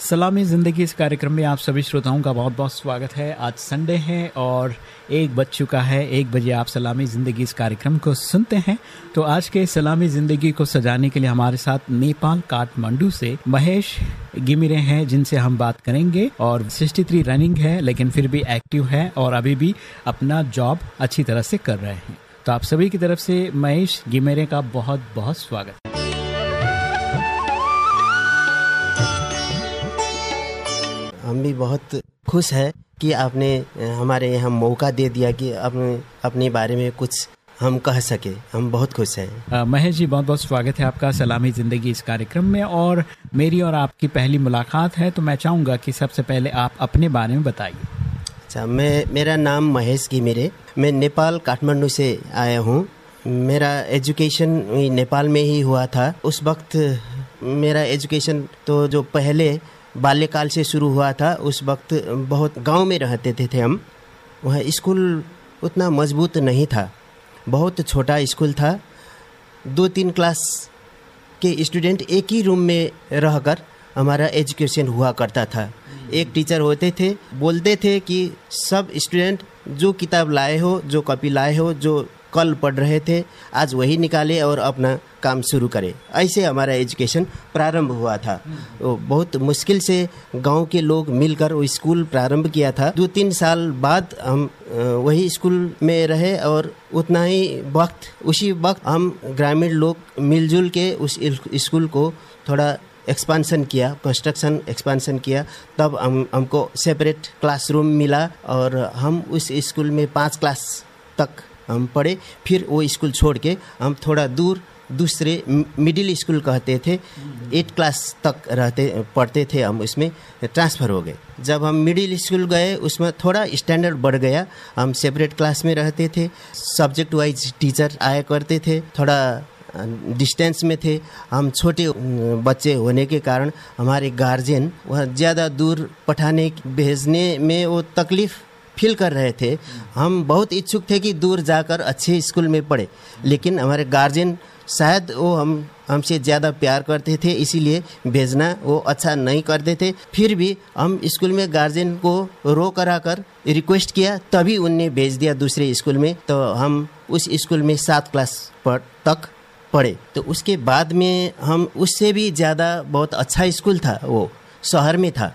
सलामी ज़िंदगी इस कार्यक्रम में आप सभी श्रोताओं का बहुत बहुत स्वागत है। आज संडे है और एक बज चुका है, एक बजे आप सलामी ज़िंदगी इस कार्यक्रम को सुनते हैं। तो आज के सलामी ज़िंदगी को सजाने के लिए हमारे साथ नेपाल काठमांडू से महेश गिमिरे हैं, जिनसे हम बात करेंगे और 63 रनिंग है, लेकिन फिर भी एक्टिव है और अभी भी अपना जॉब अच्छी तरह से कर रहे हैं। तो आप सभी की तरफ़ से महेश गिमेरे का बहुत बहुत स्वागत। है हम भी बहुत खुश हैं कि आपने हमारे यहाँ मौका दे दिया कि अपने अपने बारे में कुछ हम कह सके। हम बहुत खुश हैं। महेश जी बहुत बहुत स्वागत है आपका सलामी ज़िंदगी इस कार्यक्रम में। और मेरी और आपकी पहली मुलाकात है तो मैं चाहूँगा कि सबसे पहले आप अपने बारे में बताइए। अच्छा मैं मेरा नाम महेश की मेरे। मैं नेपाल काठमांडू से आया हूँ। मेरा एजुकेशन नेपाल में ही हुआ था। उस वक्त मेरा एजुकेशन तो जो पहले बाल्यकाल से शुरू हुआ था। उस वक्त बहुत गाँव में रहते थे, थे हम। वहाँ स्कूल उतना मज़बूत नहीं था। बहुत छोटा स्कूल था। दो तीन क्लास के स्टूडेंट एक ही रूम में रहकर हमारा एजुकेशन हुआ करता था। एक टीचर होते थे बोलते थे कि सब स्टूडेंट जो किताब लाए हो जो कॉपी लाए हो जो कल पढ़ रहे थे आज वही निकाले और अपना काम शुरू करें। ऐसे हमारा एजुकेशन प्रारंभ हुआ था। बहुत मुश्किल से गाँव के लोग मिलकर वो स्कूल प्रारंभ किया था। दो तीन साल बाद हम वही स्कूल में रहे और उतना ही वक्त, उसी वक्त हम ग्रामीण लोग मिलजुल के उस स्कूल को थोड़ा एक्सपांसन किया कंस्ट्रक्शन एक्सपांसन किया। तब हम, हमको सेपरेट क्लासरूम मिला और हम उस स्कूल में पाँच क्लास तक हम पढ़े। फिर वो स्कूल छोड़ के हम थोड़ा दूर दूसरे मिडिल स्कूल कहते थे एट क्लास तक रहते, पढ़ते थे हम उसमें ट्रांसफ़र हो गए। जब हम मिडिल स्कूल गए, उसमें थोड़ा स्टैंडर्ड बढ़ गया। हम सेपरेट क्लास में रहते थे सब्जेक्ट वाइज टीचर आया करते थे, थोड़ा डिस्टेंस में थे। हम छोटे बच्चे होने के कारण हमारे गार्जियन वह ज़्यादा दूर पठाने, भेजने में वो तकलीफ़ फील कर रहे थे। हम बहुत इच्छुक थे कि दूर जाकर अच्छे स्कूल में पढ़े। लेकिन हमारे गार्जियन शायद वो हम, हमसे ज़्यादा प्यार करते थे, इसीलिए भेजना वो अच्छा नहीं करते थे। फिर भी हम स्कूल में गार्जियन को रो करा कर रिक्वेस्ट किया, तभी उनने भेज दिया दूसरे स्कूल में। तो हम उस स्कूल में सात क्लास पर तक पढ़े। तो उसके बाद में हम उससे भी ज़्यादा बहुत अच्छा स्कूल था, वो शहर में था।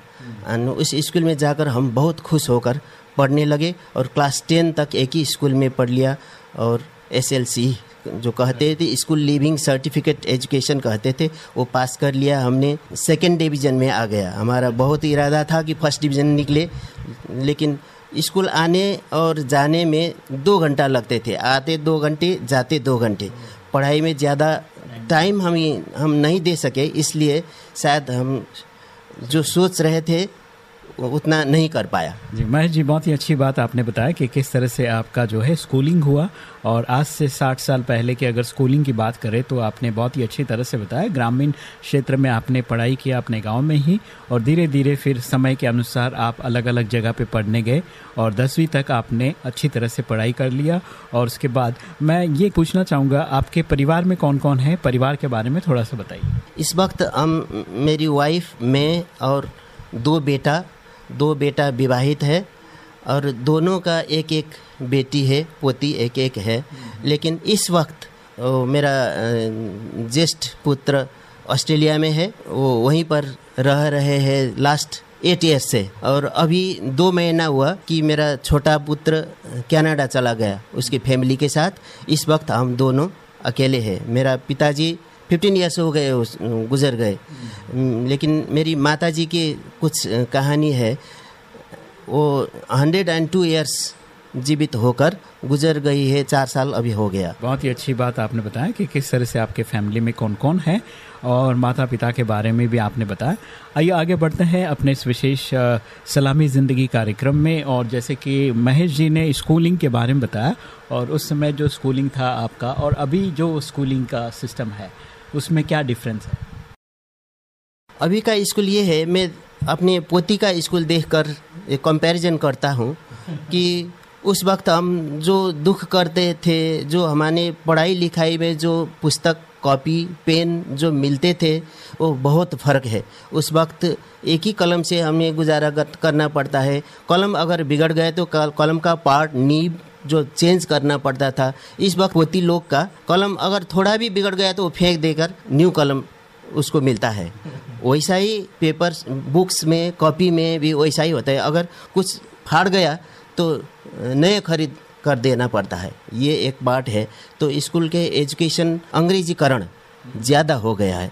उस स्कूल में जाकर हम बहुत खुश होकर पढ़ने लगे और क्लास टेन तक एक ही स्कूल में पढ़ लिया और एसएलसी जो कहते थे स्कूल लिविंग सर्टिफिकेट एजुकेशन कहते थे, वो पास कर लिया हमने। सेकेंड डिवीज़न में आ गया। हमारा बहुत इरादा था कि फ़र्स्ट डिवीज़न निकले, लेकिन स्कूल आने और जाने में दो घंटा लगते थे। आते दो घंटे, जाते दो घंटे। पढ़ाई में ज़्यादा टाइम हम हम नहीं दे सके, इसलिए शायद हम जो सोच रहे थे उतना नहीं कर पाया। जी महेश जी बहुत ही अच्छी बात आपने बताया कि किस तरह से आपका जो है स्कूलिंग हुआ और आज से 60 साल पहले की अगर स्कूलिंग की बात करें तो आपने बहुत ही अच्छी तरह से बताया। ग्रामीण क्षेत्र में आपने पढ़ाई किया अपने गाँव में ही और धीरे धीरे फिर समय के अनुसार आप अलग अलग जगह पे पढ़ने गए और दसवीं तक आपने अच्छी तरह से पढ़ाई कर लिया और उसके बाद मैं ये पूछना चाहूँगा आपके परिवार में कौन कौन है? परिवार के बारे में थोड़ा सा बताइए। इस वक्त हम मेरी वाइफ मैं और दो बेटा दो बेटा विवाहित है और दोनों का एक एक बेटी है, पोती एक एक है। लेकिन इस वक्त मेरा ज्येष्ठ पुत्र ऑस्ट्रेलिया में है, वो वहीं पर रह रहे हैं लास्ट एट ईयर्स से। और अभी दो महीना हुआ कि मेरा छोटा पुत्र कनाडा चला गया, उसकी फैमिली के साथ। इस वक्त हम दोनों अकेले हैं। मेरा पिताजी फिफ्टीन ईयर्स हो गए गुजर गए। लेकिन मेरी माता जी की कुछ कहानी है, वो हंड्रेड एंड टू ईयर्स जीवित होकर गुजर गई है, चार साल अभी हो गया। बहुत ही अच्छी बात आपने बताया कि किस तरह से आपके फैमिली में कौन कौन है, और माता पिता के बारे में भी आपने बताया। आइए आगे बढ़ते हैं अपने इस विशेष सलामी ज़िंदगी कार्यक्रम में, और जैसे कि महेश जी ने स्कूलिंग के बारे में बताया, और उस समय जो स्कूलिंग था आपका, और अभी जो स्कूलिंग का सिस्टम है। उसमें क्या डिफरेंस है? अभी का स्कूल ये है, मैं अपने पोती का स्कूल देखकर कंपैरिजन करता हूँ कि उस वक्त हम जो दुख करते थे, जो हमारे पढ़ाई लिखाई में जो पुस्तक कॉपी पेन जो मिलते थे, वो बहुत फ़र्क है। उस वक्त एक ही कलम से हमें गुजारा करना पड़ता है। कलम अगर बिगड़ गए तो कलम का पार्ट नीब जो चेंज करना पड़ता था। इस वक्त पोती लोग का कलम अगर थोड़ा भी बिगड़ गया तो वो फेंक देकर न्यू कलम उसको मिलता है। वैसा ही पेपर बुक्स में कॉपी में भी वैसा ही होता है। अगर कुछ फाड़ गया तो नए खरीद कर देना पड़ता है। ये एक बात है। तो स्कूल के एजुकेशन अंग्रेजीकरण ज़्यादा हो गया है।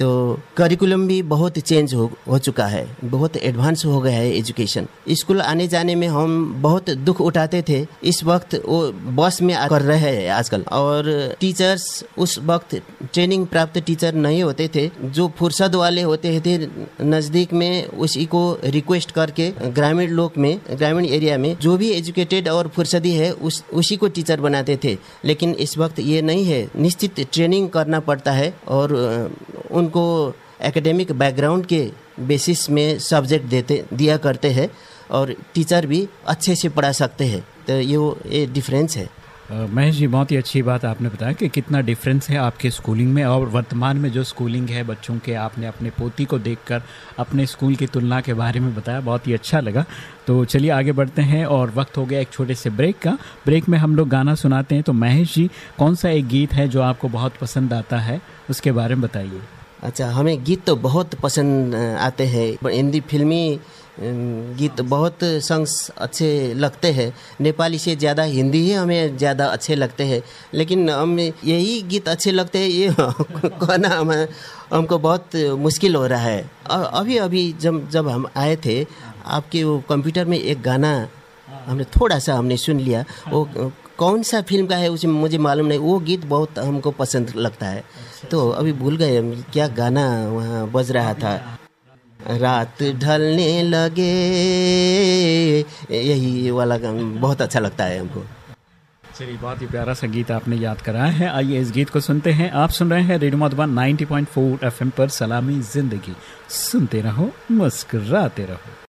तो करिकुलम भी बहुत चेंज हो हो चुका है। बहुत एडवांस हो गया है एजुकेशन स्कूल आने जाने में हम बहुत दुख उठाते थे। इस वक्त वो बस में कर रहे हैं आजकल। और टीचर्स उस वक्त ट्रेनिंग प्राप्त टीचर नहीं होते थे। जो फुर्सत वाले होते थे नज़दीक में, उसी को रिक्वेस्ट करके ग्रामीण लोग में, ग्रामीण एरिया में जो भी एजुकेटेड और फुर्सदी है, उस, उसी को टीचर बनाते थे। लेकिन इस वक्त ये नहीं है। निश्चित ट्रेनिंग करना पड़ता है और उन उनको एकेडमिक बैकग्राउंड के बेसिस में सब्जेक्ट देते, दिया करते हैं और टीचर भी अच्छे से पढ़ा सकते हैं। तो ये वो, ये डिफरेंस है। महेश जी, बहुत ही अच्छी बात आपने बताया कि कितना डिफरेंस है आपके स्कूलिंग में और वर्तमान में जो स्कूलिंग है बच्चों के, आपने अपने पोती को देखकर अपने स्कूल की तुलना के बारे में बताया, बहुत ही अच्छा लगा। तो चलिए आगे बढ़ते हैं और वक्त हो गया एक छोटे से ब्रेक का। ब्रेक में हम लोग गाना सुनाते हैं। तो महेश जी, कौन सा एक गीत है जो आपको बहुत पसंद आता है? उसके बारे में बताइए। अच्छा हमें गीत तो बहुत पसंद आते हैं हिंदी फिल्मी गीत बहुत सॉन्ग्स अच्छे लगते हैं। नेपाली से ज़्यादा हिंदी ही हमें ज़्यादा अच्छे लगते हैं। लेकिन हम यही गीत अच्छे लगते हैं, ये कहना हम, हमको बहुत मुश्किल हो रहा है। अभी अभी जब जब हम आए थे, आपके वो कंप्यूटर में एक गाना हमने थोड़ा सा हमने सुन लिया, वो कौन सा फ़िल्म का है उसे मुझे मालूम नहीं। वो गीत बहुत हमको पसंद लगता है। तो अभी भूल गए क्या गाना वहाँ बज रहा था? रात ढलने लगे, यही वाला गाना बहुत अच्छा लगता है हमको। चलिए, बहुत ही प्यारा संगीत आपने याद कराया है। आइए इस गीत को सुनते हैं। आप सुन रहे हैं रेडियो मधुबन 90.4 एफएम पर सलामी ज़िंदगी। सुनते रहो, मुस्कुराते रहो।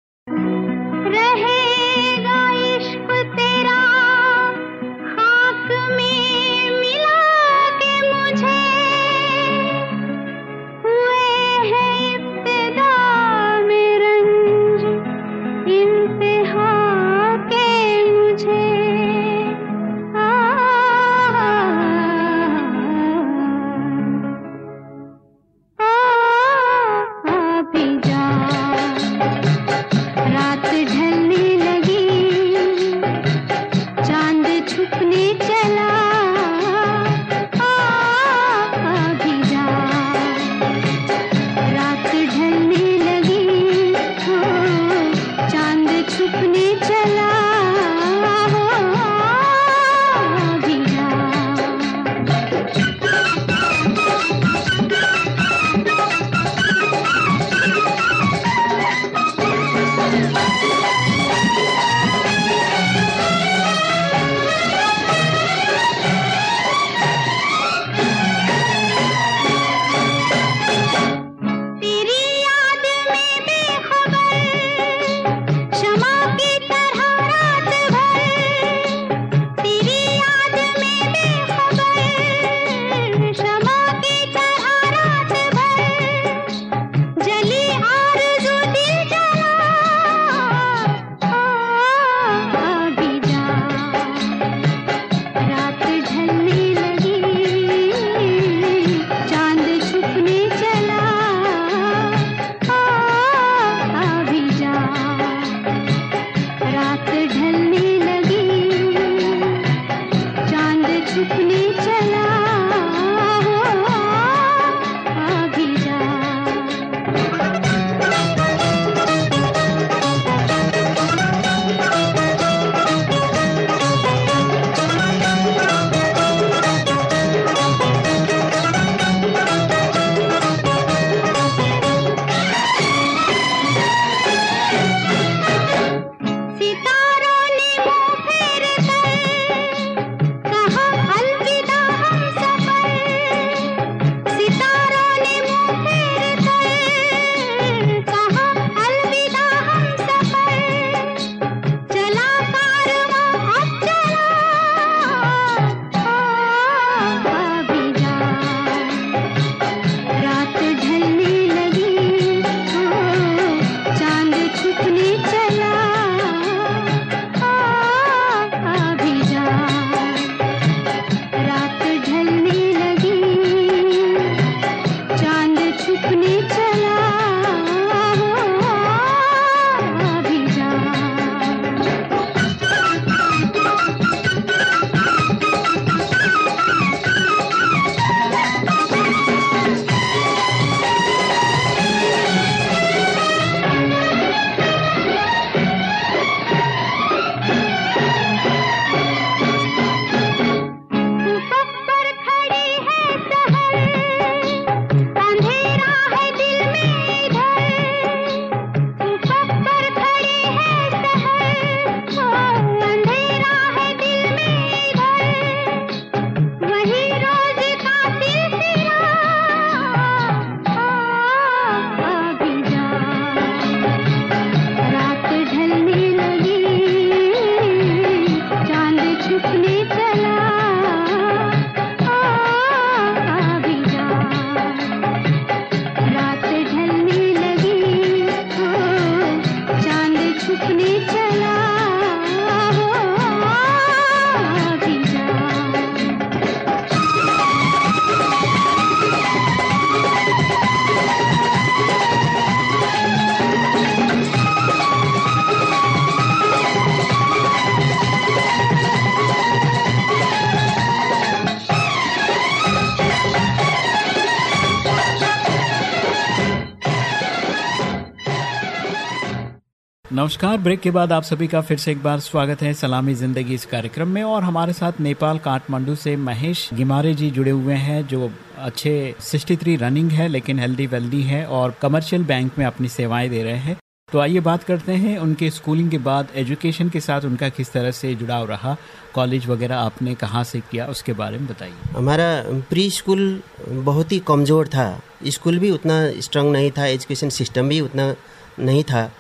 नमस्कार। ब्रेक के बाद आप सभी का फिर से एक बार स्वागत है सलामी ज़िंदगी इस कार्यक्रम में और हमारे साथ नेपाल काठमांडू से महेश गिमारे जी जुड़े हुए हैं, जो अच्छे 63 रनिंग है, लेकिन हेल्दी वेल्दी है और कमर्शियल बैंक में अपनी सेवाएँ दे रहे हैं। तो आइए बात करते हैं, उनके स्कूलिंग के बाद एजुकेशन के साथ उनका किस तरह से जुड़ाव रहा, कॉलेज वगैरह आपने कहाँ से किया, उसके बारे में बताइए। हमारा प्री स्कूल बहुत ही कमज़ोर था। स्कूल भी उतना स्ट्रांग नहीं था एजुकेशन सिस्टम भी उतना नहीं था।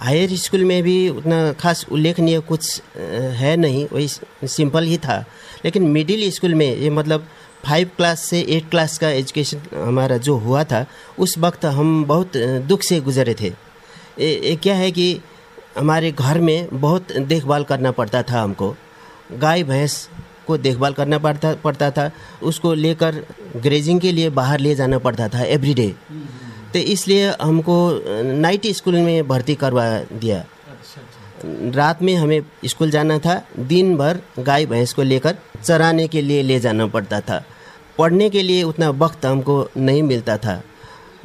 हायर स्कूल में भी उतना खास उल्लेखनीय कुछ है नहीं वही सिंपल ही था। लेकिन मिडिल स्कूल में ये मतलब फाइव क्लास से एट क्लास का एजुकेशन हमारा जो हुआ था उस वक्त हम बहुत दुख से गुजरे थे। ए, ए, क्या है कि हमारे घर में बहुत देखभाल करना पड़ता था हमको। गाय भैंस को देखभाल करना पड़ता पड़ता था उसको लेकर ग्रेजिंग के लिए बाहर ले जाना पड़ता था एवरीडे तो इसलिए हमको नाइट स्कूल में भर्ती करवा दिया। रात में हमें स्कूल जाना था दिन भर गाय भैंस को लेकर चराने के लिए ले जाना पड़ता था। पढ़ने के लिए उतना वक्त हमको नहीं मिलता था।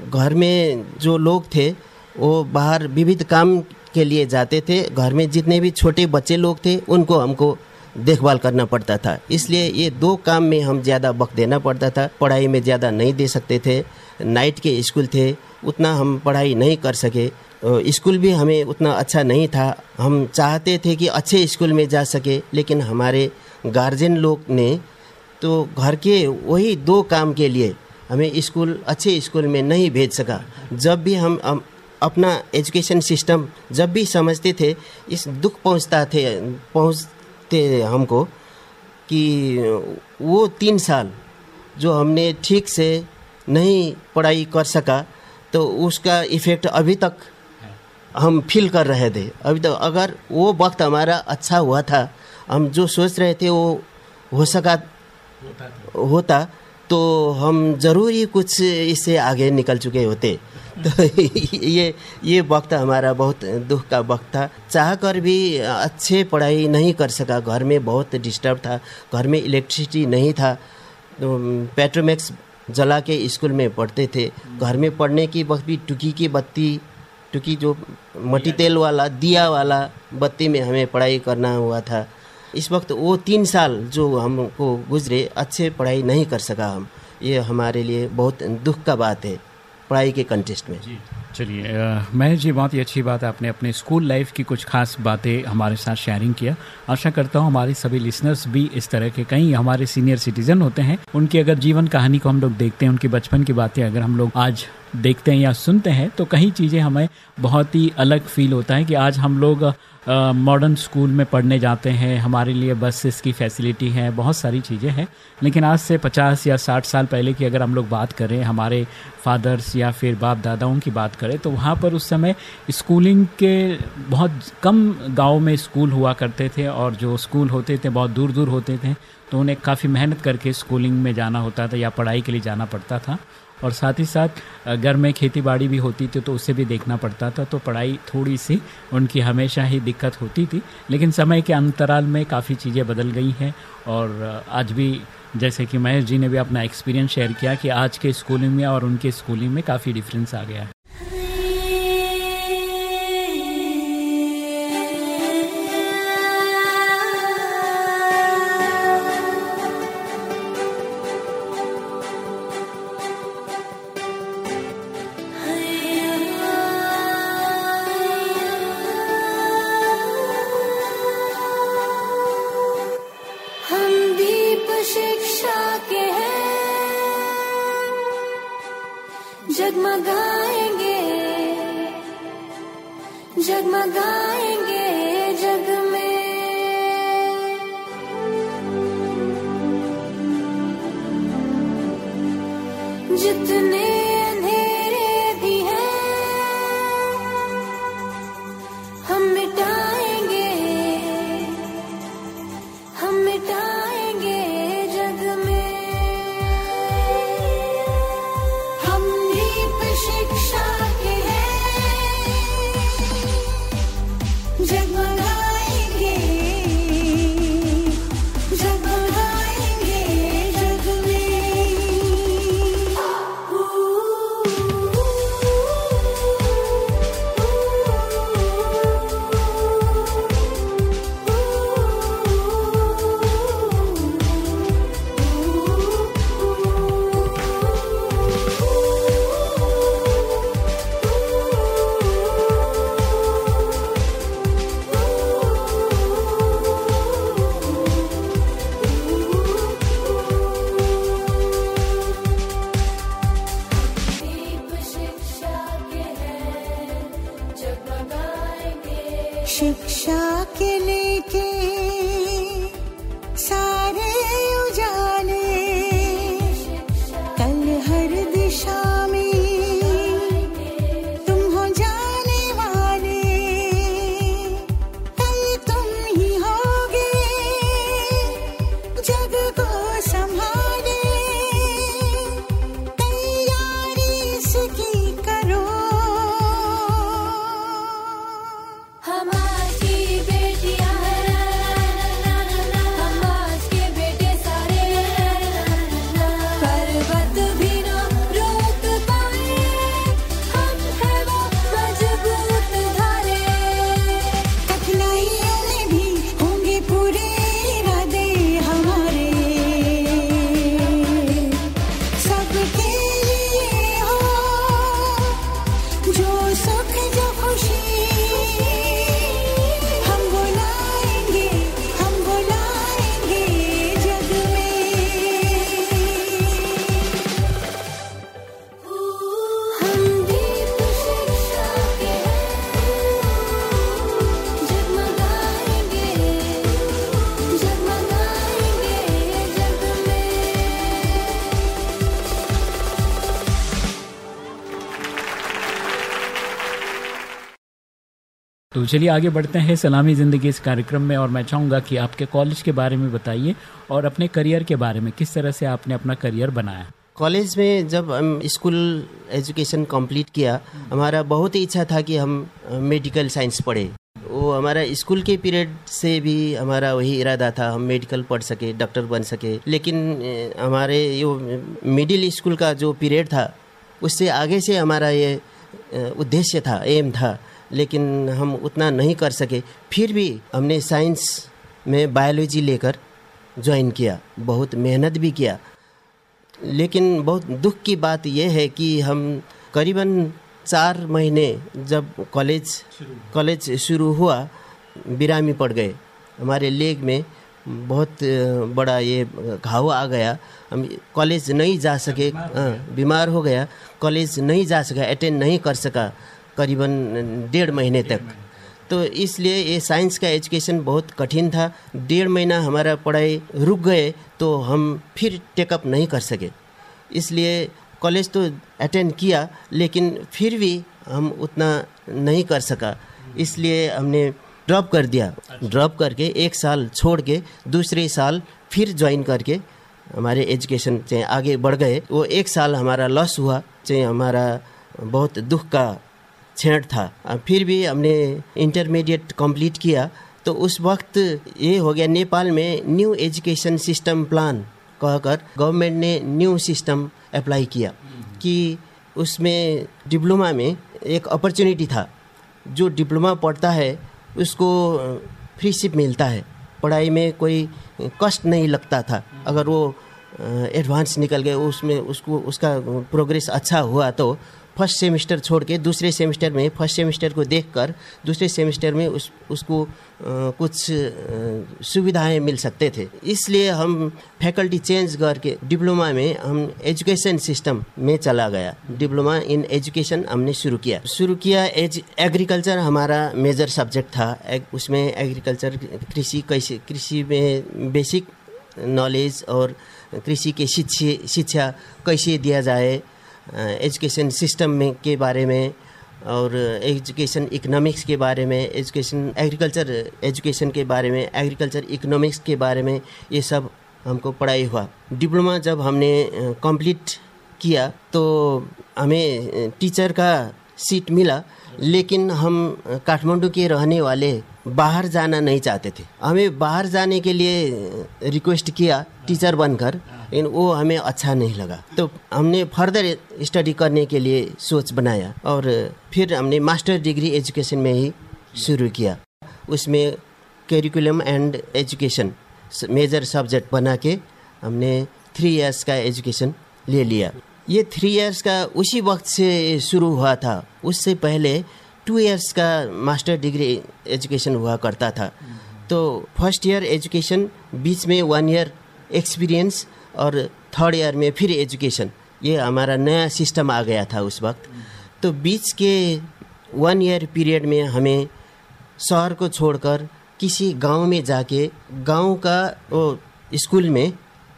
घर में जो लोग थे वो बाहर विविध काम के लिए जाते थे। घर में जितने भी छोटे बच्चे लोग थे उनको हमको देखभाल करना पड़ता था। इसलिए ये दो काम में हम ज़्यादा वक्त देना पड़ता था। पढ़ाई में ज़्यादा नहीं दे सकते थे। नाइट के स्कूल थे उतना हम पढ़ाई नहीं कर सके। स्कूल भी हमें उतना अच्छा नहीं था। हम चाहते थे कि अच्छे स्कूल में जा सके लेकिन हमारे गार्जियन लोग ने तो घर के वही दो काम के लिए हमें स्कूल अच्छे स्कूल में नहीं भेज सका। जब भी हम, अपना एजुकेशन सिस्टम जब भी समझते थे इस दुख पहुँचता थे पहुँचते हमको कि वो तीन साल जो हमने ठीक से नहीं पढ़ाई कर सका तो उसका इफ़ेक्ट अभी तक हम फील कर रहे थे। अभी तक अगर वो वक्त हमारा अच्छा हुआ था, हम जो सोच रहे थे वो हो सका, होता। तो हम ज़रूरी कुछ इससे आगे निकल चुके होते। तो ये ये वक्त हमारा बहुत दुख का वक्त था। चाह कर भी अच्छे पढ़ाई नहीं कर सका। घर में बहुत डिस्टर्ब था। घर में इलेक्ट्रिसिटी नहीं था। तो पेट्रोमैक्स जला के स्कूल में पढ़ते थे। घर में पढ़ने की वक्त भी टुकी की बत्ती, टुकी जो मट्टी तेल वाला, दिया वाला बत्ती में हमें पढ़ाई करना हुआ था। इस वक्त वो तीन साल जो हमको गुजरे, अच्छे पढ़ाई नहीं कर सका हम। ये हमारे लिए बहुत दुख का बात है, पढ़ाई के कंटेस्ट में। चलिए महेश जी, बहुत ही अच्छी बात है आपने अपने स्कूल लाइफ की कुछ खास बातें हमारे साथ शेयरिंग किया। आशा करता हूँ हमारे सभी लिसनर्स भी इस तरह के कई हमारे सीनियर सिटीजन होते हैं। उनकी अगर जीवन कहानी को हम लोग देखते हैं, उनके बचपन की बातें अगर हम लोग आज देखते हैं या सुनते हैं तो कई चीज़ें हमें बहुत ही अलग फील होता है कि आज हम लोग मॉडर्न स्कूल में पढ़ने जाते हैं, हमारे लिए बसेस की फैसिलिटी है, बहुत सारी चीज़ें हैं। लेकिन आज से 50 या 60 साल पहले की अगर हम लोग बात करें, हमारे फादर्स या फिर बाप दादाओं की बात करें तो वहाँ पर उस समय स्कूलिंग के बहुत कम गाँव में स्कूल हुआ करते थे और जो स्कूल होते थे, बहुत दूर दूर होते थे तो उन्हें काफ़ी मेहनत करके स्कूलिंग में जाना होता था या पढ़ाई के लिए जाना पड़ता था। और साथ ही साथ घर में खेती बाड़ी भी होती थी तो उसे भी देखना पड़ता था तो पढ़ाई थोड़ी सी उनकी हमेशा ही दिक्कत होती थी। लेकिन समय के अंतराल में काफ़ी चीज़ें बदल गई हैं और आज भी जैसे कि महेश जी ने भी अपना एक्सपीरियंस शेयर किया कि आज के स्कूलिंग में और उनके स्कूलिंग में काफ़ी डिफरेंस आ गया है। चलिए आगे बढ़ते हैं सलामी ज़िंदगी इस कार्यक्रम में और मैं चाहूँगा कि आपके कॉलेज के बारे में बताइए और अपने करियर के बारे में, किस तरह से आपने अपना करियर बनाया? कॉलेज में जब हम स्कूल एजुकेशन कंप्लीट किया, हमारा बहुत ही इच्छा था कि हम मेडिकल साइंस पढ़े। वो हमारा स्कूल के पीरियड से भी हमारा वही इरादा था, हम मेडिकल पढ़ सके, डॉक्टर बन सके। लेकिन हमारे यो, मिडिल स्कूल का जो पीरियड था, उससे आगे से हमारा ये उद्देश्य था, एम था। लेकिन हम उतना नहीं कर सके। फिर भी हमने साइंस में बायोलॉजी लेकर ज्वाइन किया बहुत मेहनत भी किया। लेकिन बहुत दुख की बात यह है कि हम करीबन चार महीने जब कॉलेज कॉलेज शुरू हुआ बिरामी पड़ गए। हमारे लेग में बहुत बड़ा ये घाव आ गया। हम कॉलेज नहीं जा सके हाँ, बीमार हो गया। कॉलेज नहीं जा सका अटेंड नहीं कर सका। करीबन डेढ़ महीने तक। तो इसलिए ये साइंस का एजुकेशन बहुत कठिन था। डेढ़ महीना हमारा पढ़ाई रुक गए तो हम फिर टेकअप नहीं कर सके। इसलिए कॉलेज तो अटेंड किया, लेकिन फिर भी हम उतना नहीं कर सका। इसलिए हमने ड्रॉप कर दिया। ड्रॉप करके एक साल छोड़ के दूसरे साल फिर ज्वाइन करके हमारे एजुकेशन चाहे आगे बढ़ गए। वो एक साल हमारा लॉस हुआ चाहे हमारा बहुत दुख का क्षण था। फिर भी हमने इंटरमीडिएट कंप्लीट किया। तो उस वक्त ये हो गया नेपाल में न्यू एजुकेशन सिस्टम प्लान कहकर गवर्नमेंट ने न्यू सिस्टम अप्लाई किया कि उसमें डिप्लोमा में एक अपॉर्चुनिटी था। जो डिप्लोमा पढ़ता है, उसको फ्री शिप मिलता है। पढ़ाई में कोई कष्ट नहीं लगता था। अगर वो एडवांस निकल गए, उसमें उसको, उसका प्रोग्रेस अच्छा हुआ तो फ़र्स्ट सेमेस्टर छोड़ के दूसरे सेमेस्टर में फ़र्स्ट सेमेस्टर को देखकर दूसरे सेमेस्टर में उस उसको अ, कुछ अ, सुविधाएँ मिल सकते थे। इसलिए हम फैकल्टी चेंज करके डिप्लोमा में हम एजुकेशन सिस्टम में चला गया। डिप्लोमा इन एजुकेशन हमने शुरू किया। शुरू किया एज एग्रीकल्चर हमारा मेजर सब्जेक्ट था। एग- उसमें एग्रीकल्चर कृषि कैसे कृषि में बेसिक नॉलेज और कृषि के शिक्षा शिक्षा कैसे दिया जाए एजुकेशन सिस्टम में के बारे में और एजुकेशन इकोनॉमिक्स के बारे में, एजुकेशन, एग्रीकल्चर, एजुकेशन के बारे में, एग्रीकल्चर इकोनॉमिक्स के बारे में ये सब हमको पढ़ाई हुआ। डिप्लोमा जब हमने कंप्लीट किया तो हमें टीचर का सीट मिला, लेकिन हम काठमांडू के रहने वाले बाहर जाना नहीं चाहते थे। हमें बाहर जाने के लिए रिक्वेस्ट किया टीचर बनकर। लेकिन वो हमें अच्छा नहीं लगा। तो हमने फर्दर स्टडी करने के लिए सोच बनाया और फिर हमने मास्टर डिग्री एजुकेशन में ही शुरू किया। उसमें curriculum and education major subject बना के हमने थ्री इयर्स का एजुकेशन ले लिया। ये थ्री इयर्स का उसी वक्त से शुरू हुआ था। उससे पहले टू इयर्स का मास्टर डिग्री एजुकेशन हुआ करता था। तो फ़र्स्ट ईयर एजुकेशन बीच में वन ईयर एक्सपीरियंस और थर्ड ईयर में फिर एजुकेशन ये हमारा नया सिस्टम आ गया था उस वक्त। तो बीच के वन ईयर पीरियड में हमें शहर को छोड़कर किसी गाँव में जाके गाँव का वो स्कूल में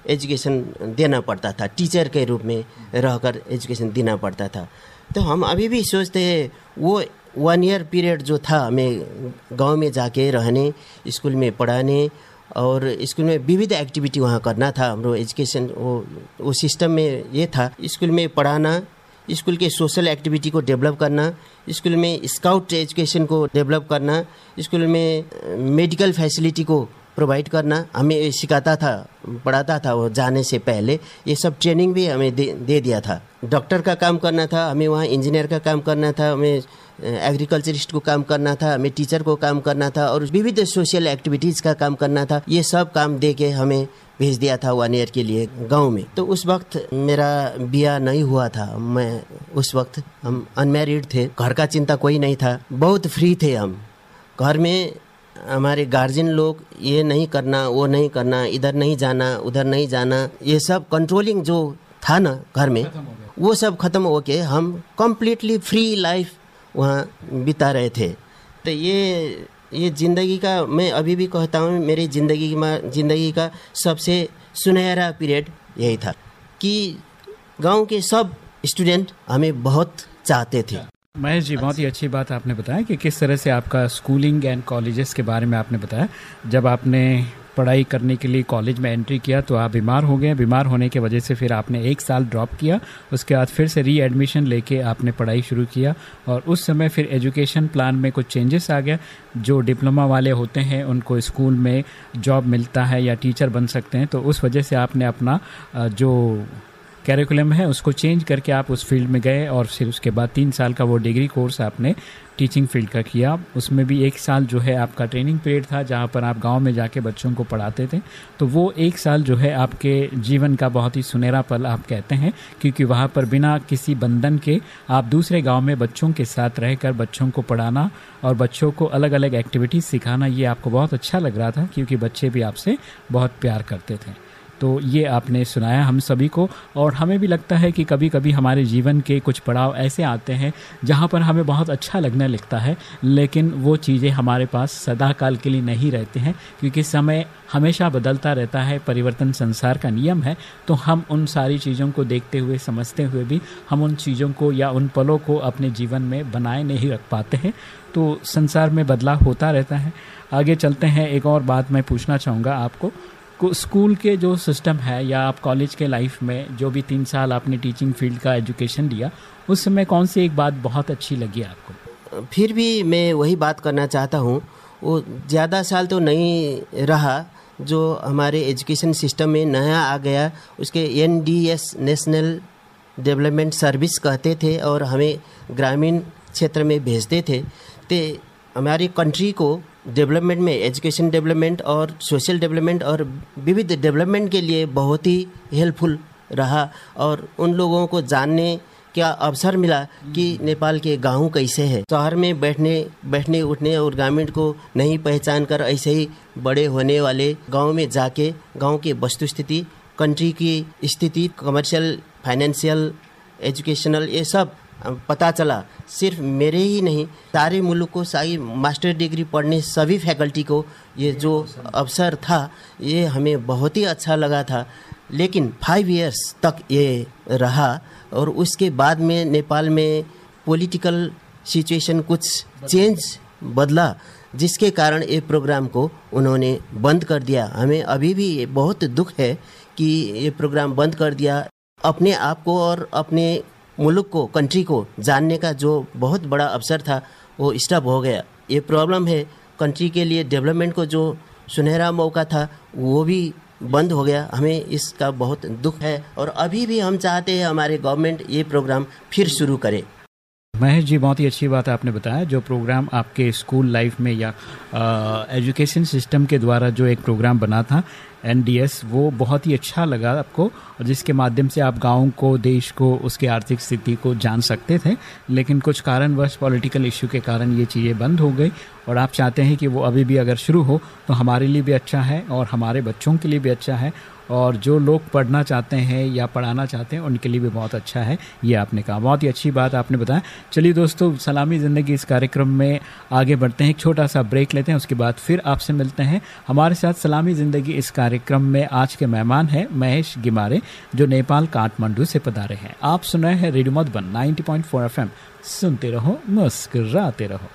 एजुकेशन देना पड़ता था। टीचर के रूप में रहकर एजुकेशन देना पड़ता था। तो हम अभी भी सोचते हैं, वो वन ईयर पीरियड जो था, हमें गाँव में जाके रहने स्कूल में पढ़ाने और स्कूल में विविध एक्टिविटी वहाँ करना था हम एजुकेशन वो वो सिस्टम में ये था। स्कूल में पढ़ाना, स्कूल के सोशल एक्टिविटी को डेवलप करना, स्कूल में स्काउट एजुकेशन को डेवलप करना, स्कूल में मेडिकल फैसिलिटी को प्रोवाइड करना, हमें सिखाता था। पढ़ाता था वो जाने से पहले। ये सब ट्रेनिंग भी हमें दे, दे दिया था। डॉक्टर का काम करना था हमें वहाँ इंजीनियर का काम करना था हमें एग्रीकल्चरिस्ट को काम करना था हमें टीचर को काम करना था और विविध सोशल एक्टिविटीज़ का काम करना था। ये सब काम दे के हमें भेज दिया था वन ईयर के लिए गाँव में। तो उस वक्त मेरा बिया नहीं हुआ था। मैं उस वक्त हम अनमेरिड थे। घर का चिंता कोई नहीं था। बहुत फ्री थे हम। घर में हमारे गार्जियन लोग ये नहीं करना वो नहीं करना इधर नहीं जाना उधर नहीं जाना ये सब कंट्रोलिंग जो था ना घर में वो सब खत्म हो के हम कम्प्लीटली फ्री लाइफ वहाँ बिता रहे थे। तो ये ये ज़िंदगी का मैं अभी भी कहता हूँ मेरी ज़िंदगी में ज़िंदगी का सबसे सुनहरा पीरियड यही था कि गाँव के सब स्टूडेंट हमें बहुत चाहते थे। महेश जी, बहुत ही अच्छी बात आपने बताया कि किस तरह से आपका स्कूलिंग एंड कॉलेजेस के बारे में आपने बताया। जब आपने पढ़ाई करने के लिए कॉलेज में एंट्री किया तो आप बीमार हो गए। बीमार होने की वजह से फिर आपने एक साल ड्रॉप किया। उसके बाद फिर से री एडमिशन लेके आपने पढ़ाई शुरू किया और उस समय फिर एजुकेशन प्लान में कुछ चेंजेस आ गया। जो डिप्लोमा वाले होते हैं, उनको स्कूल में जॉब मिलता है या टीचर बन सकते हैं। तो उस वजह से आपने अपना जो कैरिकुलम है, उसको चेंज करके आप उस फ़ील्ड में गए और फिर उसके बाद तीन साल का वो डिग्री कोर्स आपने टीचिंग फ़ील्ड का किया। उसमें भी एक साल जो है आपका ट्रेनिंग पीरियड था, जहाँ पर आप गाँव में जाके बच्चों को पढ़ाते थे। तो वो एक साल जो है आपके जीवन का बहुत ही सुनहरा पल आप कहते हैं, क्योंकि वहाँ पर बिना किसी बंधन के आप दूसरे गाँव में बच्चों के साथ रहकर बच्चों को पढ़ाना और बच्चों को अलग अलग एक्टिविटीज़ सिखाना, ये आपको बहुत अच्छा लग रहा था, क्योंकि बच्चे भी आपसे बहुत प्यार करते थे। तो ये आपने सुनाया हम सभी को। और हमें भी लगता है कि कभी कभी हमारे जीवन के कुछ पड़ाव ऐसे आते हैं, जहाँ पर हमें बहुत अच्छा लगने लगता है, लेकिन वो चीज़ें हमारे पास सदा काल के लिए नहीं रहते हैं, क्योंकि समय हमेशा बदलता रहता है, परिवर्तन संसार का नियम है तो हम उन सारी चीज़ों को देखते हुए, समझते हुए भी हम उन चीज़ों को या उन पलों को अपने जीवन में बनाए नहीं रख पाते हैं तो संसार में बदलाव होता रहता है। आगे चलते हैं, एक और बात मैं पूछना चाहूँगा आपको। स्कूल के जो सिस्टम है या आप कॉलेज के लाइफ में जो भी तीन साल आपने टीचिंग फ़ील्ड का एजुकेशन लिया उस समय कौन सी एक बात बहुत अच्छी लगी आपको? फिर भी मैं वही बात करना चाहता हूँ। वो ज़्यादा साल तो नहीं रहा जो हमारे एजुकेशन सिस्टम में नया आ गया। उसके एनडीएस नेशनल डेवलपमेंट सर्विस कहते थे और हमें ग्रामीण क्षेत्र में भेजते थे। ते, हमारी कंट्री को डेवलपमेंट में एजुकेशन डेवलपमेंट और सोशल डेवलपमेंट और विविध डेवलपमेंट के लिए बहुत ही हेल्पफुल रहा और उन लोगों को जानने क्या अवसर मिला कि नेपाल के गाँव कैसे हैं। शहर में बैठने बैठने उठने और ग्रामीण को नहीं पहचान कर ऐसे ही बड़े होने वाले गाँव में जाके गाँव की वस्तुस्थिति कंट्री की स्थिति कमर्शियल फाइनेंशियल एजुकेशनल ये सब पता चला, सिर्फ़ मेरे ही नहीं, सारे मुल्क को सारी मास्टर डिग्री पढ़ने सभी फैकल्टी को ये जो अवसर था, ये हमें बहुत ही अच्छा लगा था। लेकिन फाइव इयर्स तक ये रहा और उसके बाद में नेपाल में पॉलिटिकल सिचुएशन कुछ चेंज बदला, जिसके कारण ये प्रोग्राम को उन्होंने बंद कर दिया। हमें अभी भी बहुत दुख है कि ये प्रोग्राम बंद कर दिया। अपने आप को और अपने मुल्क को कंट्री को जानने का जो बहुत बड़ा अवसर था, वो स्टॉप हो गया। ये प्रॉब्लम है कंट्री के लिए डेवलपमेंट को जो सुनहरा मौका था, वो भी बंद हो गया। हमें इसका बहुत दुख है और अभी भी हम चाहते हैं हमारे गवर्नमेंट ये प्रोग्राम फिर शुरू करे। महेश जी, बहुत ही अच्छी बात आपने बताया, जो प्रोग्राम आपके स्कूल लाइफ में या एजुकेशन सिस्टम के द्वारा जो एक प्रोग्राम बना था एनडीएस वो बहुत ही अच्छा लगा आपको, और जिसके माध्यम से आप गाँव को, देश को, उसके आर्थिक स्थिति को जान सकते थे, लेकिन कुछ कारणवश पॉलिटिकल इश्यू के कारण ये चीज़ें बंद हो गई, और आप चाहते हैं कि वो अभी भी अगर शुरू हो तो हमारे लिए भी अच्छा है, और हमारे बच्चों के लिए भी अच्छा है और जो लोग पढ़ना चाहते हैं या पढ़ाना चाहते हैं, उनके लिए भी बहुत अच्छा है। ये आपने कहा। बहुत ही अच्छी बात आपने बताया। चलिए दोस्तों, सलामी ज़िंदगी इस कार्यक्रम में आगे बढ़ते हैं। एक छोटा सा ब्रेक लेते हैं, उसके बाद फिर आपसे मिलते हैं। हमारे साथ सलामी ज़िंदगी इस कार्यक्रम में आज के मेहमान हैं महेश गिमारे, जो नेपाल काठमांडू से पधारे हैं। आप सुन रहे हैं रेडियो मधुबन 90.4 एफएम। सुनते रहो, मुस्कुराते रहो।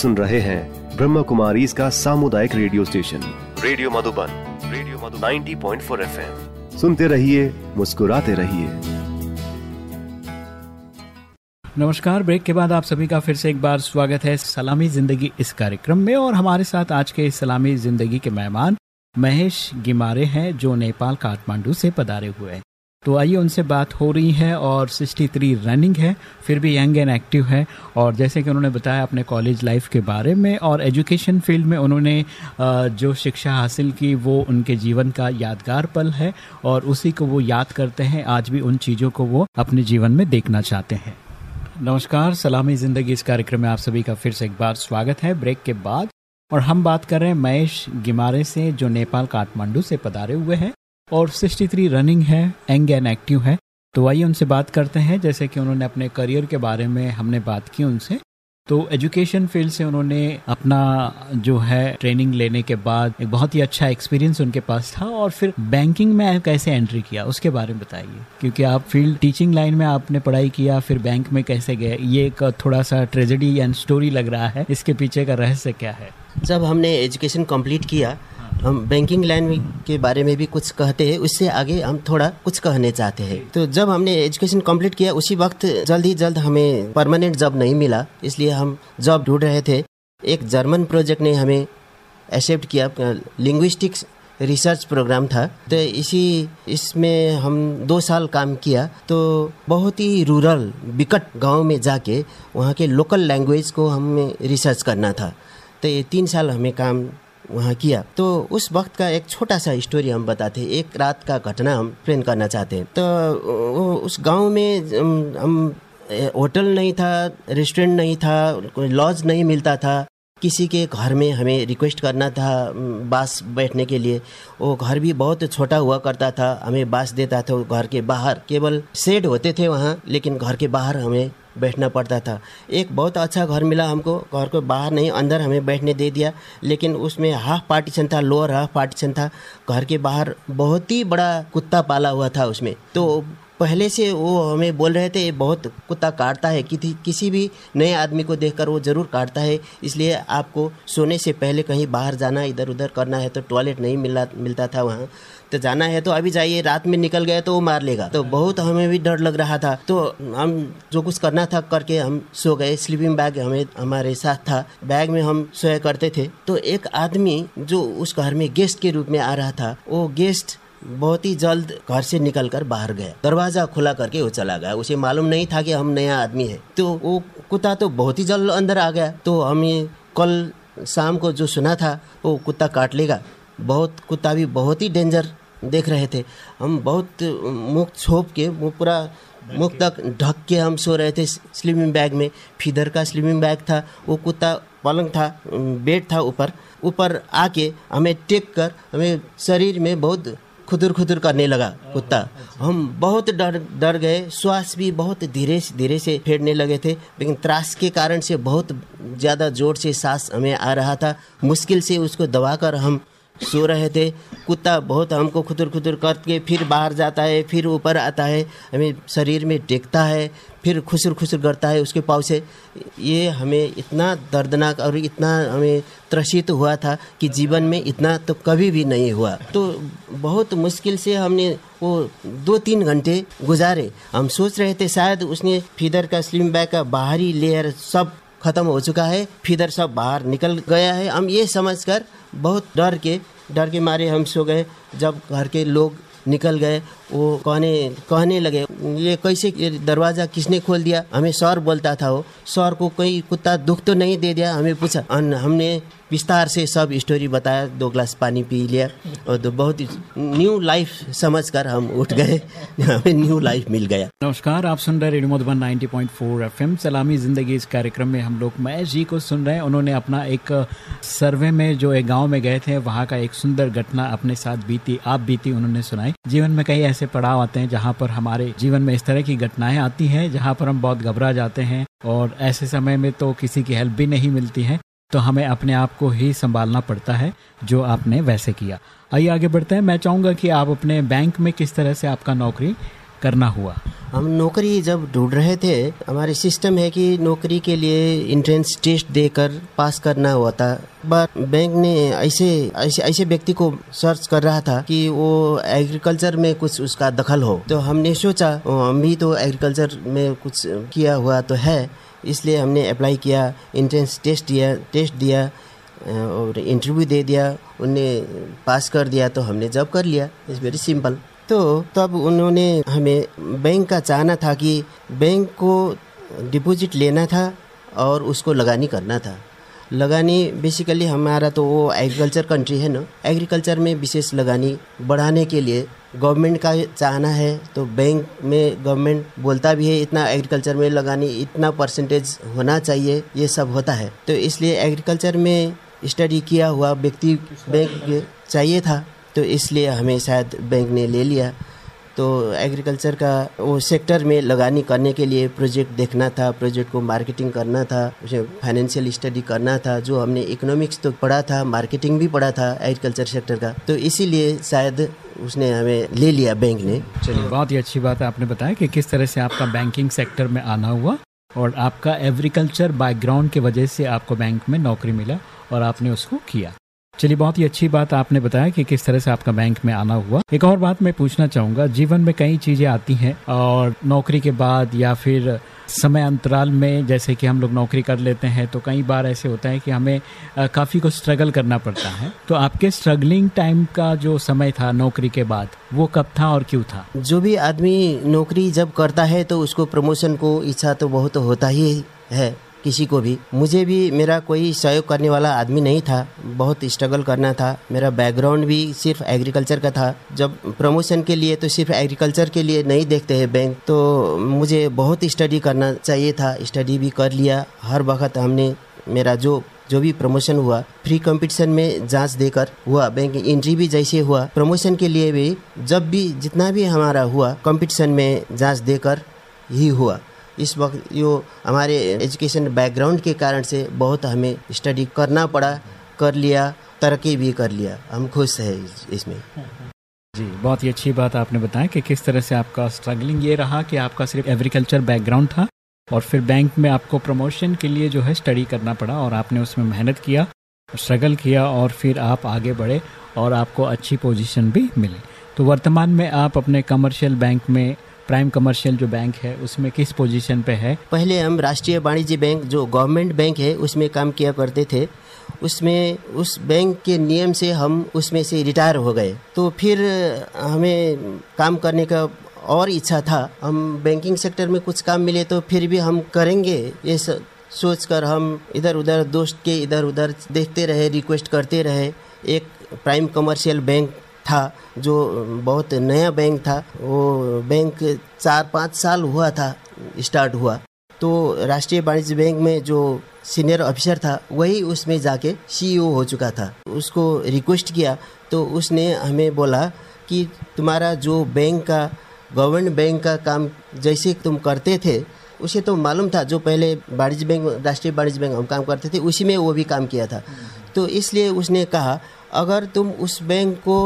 सुन रहे हैं ब्रह्म कुमारी इसका सामुदायिक radio station. Radio Madhuban radio Madhuban. 90.4 FM. सुनते रहिए मुस्कुराते रहिए। नमस्कार ब्रेक के बाद आप सभी का फिर से एक बार स्वागत है सलामी ज़िंदगी इस कार्यक्रम में और हमारे साथ आज के सलामी ज़िंदगी के मेहमान महेश गिमारे हैं जो नेपाल काठमांडू से पधारे हुए हैं। तो आइए उनसे बात हो रही है और 63 रनिंग है, फिर भी यंग एंड एक्टिव है। और जैसे कि उन्होंने बताया अपने कॉलेज लाइफ के बारे में और एजुकेशन फ़ील्ड में उन्होंने जो शिक्षा हासिल की वो उनके जीवन का यादगार पल है और उसी को वो याद करते हैं। आज भी उन चीज़ों को वो अपने जीवन में देखना चाहते हैं। नमस्कार, सलामी ज़िंदगी इस कार्यक्रम में आप सभी का फिर से एक बार स्वागत है। ब्रेक के बाद और हम बात कर रहे हैं महेश गिमारे से, जो नेपाल काठमांडू से पधारे हुए हैं। और 63 रनिंग है यंग एंड एक्टिव है। तो आइए उनसे बात करते हैं, जैसे कि उन्होंने अपने करियर के बारे में हमने बात की उनसे। तो एजुकेशन फ़ील्ड से उन्होंने अपना जो है ट्रेनिंग लेने के बाद एक बहुत ही अच्छा एक्सपीरियंस उनके पास था और फिर बैंकिंग में कैसे एंट्री किया, उसके बारे में बताइए। क्योंकि आप फ़ील्ड टीचिंग लाइन में आपने पढ़ाई किया, फिर बैंक में कैसे गए, ये एक थोड़ा सा ट्रेजेडी एंड स्टोरी लग रहा है। इसके पीछे का रहस्य क्या है? जब हमने एजुकेशन कंप्लीट किया हम बैंकिंग लाइन के बारे में भी कुछ कहते हैं, उससे आगे हम थोड़ा कुछ कहने चाहते हैं। तो जब हमने एजुकेशन कंप्लीट किया, उसी वक्त जल्द ही जल्द हमें परमानेंट जॉब नहीं मिला, इसलिए हम जॉब ढूंढ रहे थे। एक जर्मन प्रोजेक्ट ने हमें एक्सेप्ट किया लिंग्विस्टिक्स रिसर्च प्रोग्राम था। तो इसी, इसमें हम दो साल काम किया। तो बहुत ही रूरल विकट गाँव में जाके वहाँ के लोकल लैंग्वेज को हमें रिसर्च करना था। तो ये तीन साल हमें काम वहाँ किया। तो उस वक्त का एक छोटा सा स्टोरी हम बताते एक रात का घटना हम प्रेन करना चाहते हैं। तो उस गाँव में हम होटल नहीं था रेस्टोरेंट नहीं था, कोई लॉज नहीं मिलता था। किसी के घर में हमें रिक्वेस्ट करना था बास बैठने के लिए। वो घर भी बहुत छोटा हुआ करता था। हमें बास देता था घर के बाहर। केवल शेड होते थे वहाँ, लेकिन घर के बाहर हमें बैठना पड़ता था। एक बहुत अच्छा घर मिला हमको। घर को बाहर नहीं, अंदर हमें बैठने दे दिया। लेकिन उसमें हाफ़ पार्टीशन था लोअर हाफ़ पार्टीशन था। घर के बाहर बहुत ही बड़ा कुत्ता पाला हुआ था उसमें। तो पहले से वो हमें बोल रहे थे बहुत कुत्ता काटता है। कि किसी भी नए आदमी को देखकर वो ज़रूर काटता है। इसलिए आपको सोने से पहले कहीं बाहर जाना इधर उधर करना है। तो टॉयलेट नहीं मिला, मिलता था वहाँ। तो जाना है तो अभी जाइए, रात में निकल गए तो वो मार लेगा। तो बहुत हमें भी डर लग रहा था। तो हम जो कुछ करना था करके हम सो गए स्लीपिंग बैग हमें, हमारे साथ था। बैग में हम सोया करते थे। तो एक आदमी जो उस घर में गेस्ट के रूप में आ रहा था, वो गेस्ट बहुत ही जल्द घर से निकलकर बाहर गया। दरवाज़ा खुला करके वो चला गया। उसे मालूम नहीं था कि हम नया आदमी है। तो वो कुत्ता तो बहुत ही जल्द अंदर आ गया। तो हमें कल शाम को जो सुना था, वो कुत्ता काट लेगा। बहुत, कुत्ता भी बहुत ही डेंजर देख रहे थे। हम बहुत मुख छोप के वो पूरा मुख तक ढक के हम सो रहे थे स्लीपिंग बैग में। फिदर का स्लीपिंग बैग था वो कुत्ता पलंग था बेड था ऊपर। ऊपर आके हमें टेक कर हमें शरीर में बहुत खुदुर खुदुर करने लगा कुत्ता। हम बहुत डर डर गए श्वास भी बहुत धीरे से धीरे से फेरने लगे थे लेकिन त्रास के कारण से बहुत ज़्यादा ज़ोर से सांस हमें आ रहा था। मुश्किल से उसको दबाकर हम सो रहे थे। कुत्ता बहुत हमको खुदुर खुदुर करके फिर बाहर जाता है, फिर ऊपर आता है। हमें शरीर में टेकता है, फिर खुसर खुसर करता है उसके पाव से। ये हमें इतना दर्दनाक और इतना हमें त्रसित हुआ था कि जीवन में इतना तो कभी भी नहीं हुआ। तो बहुत मुश्किल से हमने वो दो तीन घंटे गुजारे। हम सोच रहे थे शायद उसने फीदर का स्लिम बैग का बाहरी लेयर सब खत्म हो चुका है, फिदर सब बाहर निकल गया है। हम ये समझ कर बहुत डर के डर के मारे हम सो गए। जब घर के लोग निकल गए, वो कहने कहने लगे, ये कैसे, ये दरवाज़ा किसने खोल दिया? हमें सर बोलता था वो। सर को कोई कुत्ता दुख तो नहीं दे दिया, हमें पूछा हमने विस्तार से सब स्टोरी बताया, दो ग्लास पानी पी लिया, और तो बहुत न्यू लाइफ समझकर हम उठ गए। हमें न्यू लाइफ मिल गया। नमस्कार, आप सुन रहे रेडियो मधुबन 90.4 एफएम। सलामी ज़िंदगी इस कार्यक्रम में हम लोग महेश जी को सुन रहे हैं। उन्होंने अपना एक सर्वे में जो एक गाँव में गए थे, वहाँ का एक सुंदर घटना अपने साथ बीती, आप बीती उन्होंने सुनाई। जीवन में कई ऐसे पड़ाव आते हैं, जहाँ पर हमारे जीवन में इस तरह की घटनाएँ आती हैं, जहाँ पर हम बहुत घबरा जाते हैं, और ऐसे समय में तो किसी की हेल्प भी नहीं मिलती है। तो हमें अपने आप को ही संभालना पड़ता है, जो आपने वैसे किया। आइए आगे बढ़ते हैं। मैं चाहूँगा कि आप अपने बैंक में किस तरह से आपका नौकरी करना हुआ। हम नौकरी जब ढूंढ रहे थे, हमारे सिस्टम है कि नौकरी के लिए इंट्रेंस टेस्ट देकर पास करना होता बट बैंक ने ऐसे ऐसे ऐसे व्यक्ति को सर्च कर रहा था कि वो एग्रीकल्चर में कुछ उसका दखल हो। तो हमने सोचा हम भी तो एग्रीकल्चर में कुछ किया हुआ तो है। इसलिए हमने अप्लाई किया इंट्रेंस टेस्ट दिया टेस्ट दिया और इंटरव्यू दे दिया, उनने पास कर दिया तो हमने जॉब कर लिया। इट्स वेरी सिंपल तो तब उन्होंने हमें बैंक का चाहना था कि बैंक को डिपॉजिट लेना था और उसको लगानी करना था। लगानी बेसिकली हमारा तो वो एग्रीकल्चर कंट्री है ना। एग्रीकल्चर में विशेष लगानी बढ़ाने के लिए गवर्नमेंट का चाहना है तो बैंक में गवर्नमेंट बोलता भी है, इतना एग्रीकल्चर में लगानी, इतना परसेंटेज होना चाहिए, ये सब होता है। तो इसलिए एग्रीकल्चर में स्टडी किया हुआ व्यक्ति बैंक चाहिए था तो इसलिए हमें शायद बैंक ने ले लिया। तो एग्रीकल्चर का वो सेक्टर में लगानी करने के लिए प्रोजेक्ट देखना था प्रोजेक्ट को मार्केटिंग करना था, उसे फाइनेंशियल स्टडी करना था, जो हमने इकोनॉमिक्स तो पढ़ा था मार्केटिंग भी पढ़ा था एग्रीकल्चर सेक्टर का। तो इसीलिए शायद उसने हमें ले लिया बैंक ने। चलिए, बहुत ही अच्छी बात है आपने बताया कि किस तरह से आपका बैंकिंग सेक्टर में आना हुआ और आपका एग्रीकल्चर बैकग्राउंड की वजह से आपको बैंक में नौकरी मिला और आपने उसको किया। चलिए, बहुत ही अच्छी बात आपने बताया कि किस तरह से आपका बैंक में आना हुआ। एक और बात मैं पूछना चाहूँगा, जीवन में कई चीज़ें आती हैं और नौकरी के बाद या फिर समय अंतराल में जैसे कि हम लोग नौकरी कर लेते हैं तो कई बार ऐसे होता है कि हमें काफ़ी कुछ स्ट्रगल करना पड़ता है। तो आपके स्ट्रगलिंग टाइम का जो समय था नौकरी के बाद, वो कब था और क्यों था? जो भी आदमी नौकरी जब करता है तो उसको प्रमोशन को इच्छा तो बहुत होता ही है। किसी को भी। मुझे भी मेरा कोई सहयोग करने वाला आदमी नहीं था। बहुत स्ट्रगल करना था। मेरा बैकग्राउंड भी सिर्फ़ एग्रीकल्चर का था। जब प्रमोशन के लिए तो सिर्फ़ एग्रीकल्चर के लिए नहीं देखते हैं बैंक तो मुझे बहुत स्टडी करना चाहिए था। स्टडी भी कर लिया। हर वक्त हमने मेरा जो जो भी प्रमोशन हुआ फ्री कंपटीशन में जाँच देकर हुआ। बैंक एंट्री भी जैसे हुआ। प्रमोशन के लिए भी जब भी जितना भी हमारा हुआ कंपटीशन में जाँच देकर ही हुआ। इस वक्त यो हमारे एजुकेशन बैकग्राउंड के कारण से बहुत हमें स्टडी करना पड़ा, कर लिया, तरक्की भी कर लिया। हम खुश हैं इस- इसमें। जी, बहुत ही अच्छी बात आपने बताया कि किस तरह से आपका स्ट्रगलिंग ये रहा कि आपका सिर्फ़ एग्रीकल्चर बैकग्राउंड था और फिर बैंक में आपको प्रमोशन के लिए जो है स्टडी करना पड़ा और आपने उसमें मेहनत किया स्ट्रगल किया और फिर आप आगे बढ़े और आपको अच्छी पोजीशन भी मिली। तो वर्तमान में आप अपने कमर्शियल बैंक में प्राइम कमर्शियल जो बैंक है, उसमें किस पोजीशन पे है? पहले हम राष्ट्रीय वाणिज्य बैंक जो गवर्नमेंट बैंक है, उसमें काम किया करते थे। उसमें, उस बैंक के नियम से हम उसमें से रिटायर हो गए। तो फिर, हमें काम करने का और इच्छा था। हम बैंकिंग सेक्टर में कुछ काम मिले तो फिर भी हम करेंगे। ये सोच कर हम इधर उधर दोस्त के इधर उधर देखते रहे रिक्वेस्ट करते रहे। एक प्राइम कमर्शियल बैंक था जो बहुत नया बैंक था वो बैंक चार पाँच साल हुआ था स्टार्ट हुआ। तो राष्ट्रीय वाणिज्य बैंक में जो सीनियर ऑफिसर था वही उसमें जाके सीईओ हो चुका था। उसको रिक्वेस्ट किया तो उसने हमें बोला कि तुम्हारा जो बैंक का गवर्नमेंट बैंक का काम जैसे तुम करते थे उसे तो मालूम था जो पहले वाणिज्य बैंक राष्ट्रीय वाणिज्य बैंक हम काम करते थे उसी में वो भी काम किया था। तो इसलिए उसने कहा अगर तुम उस बैंक को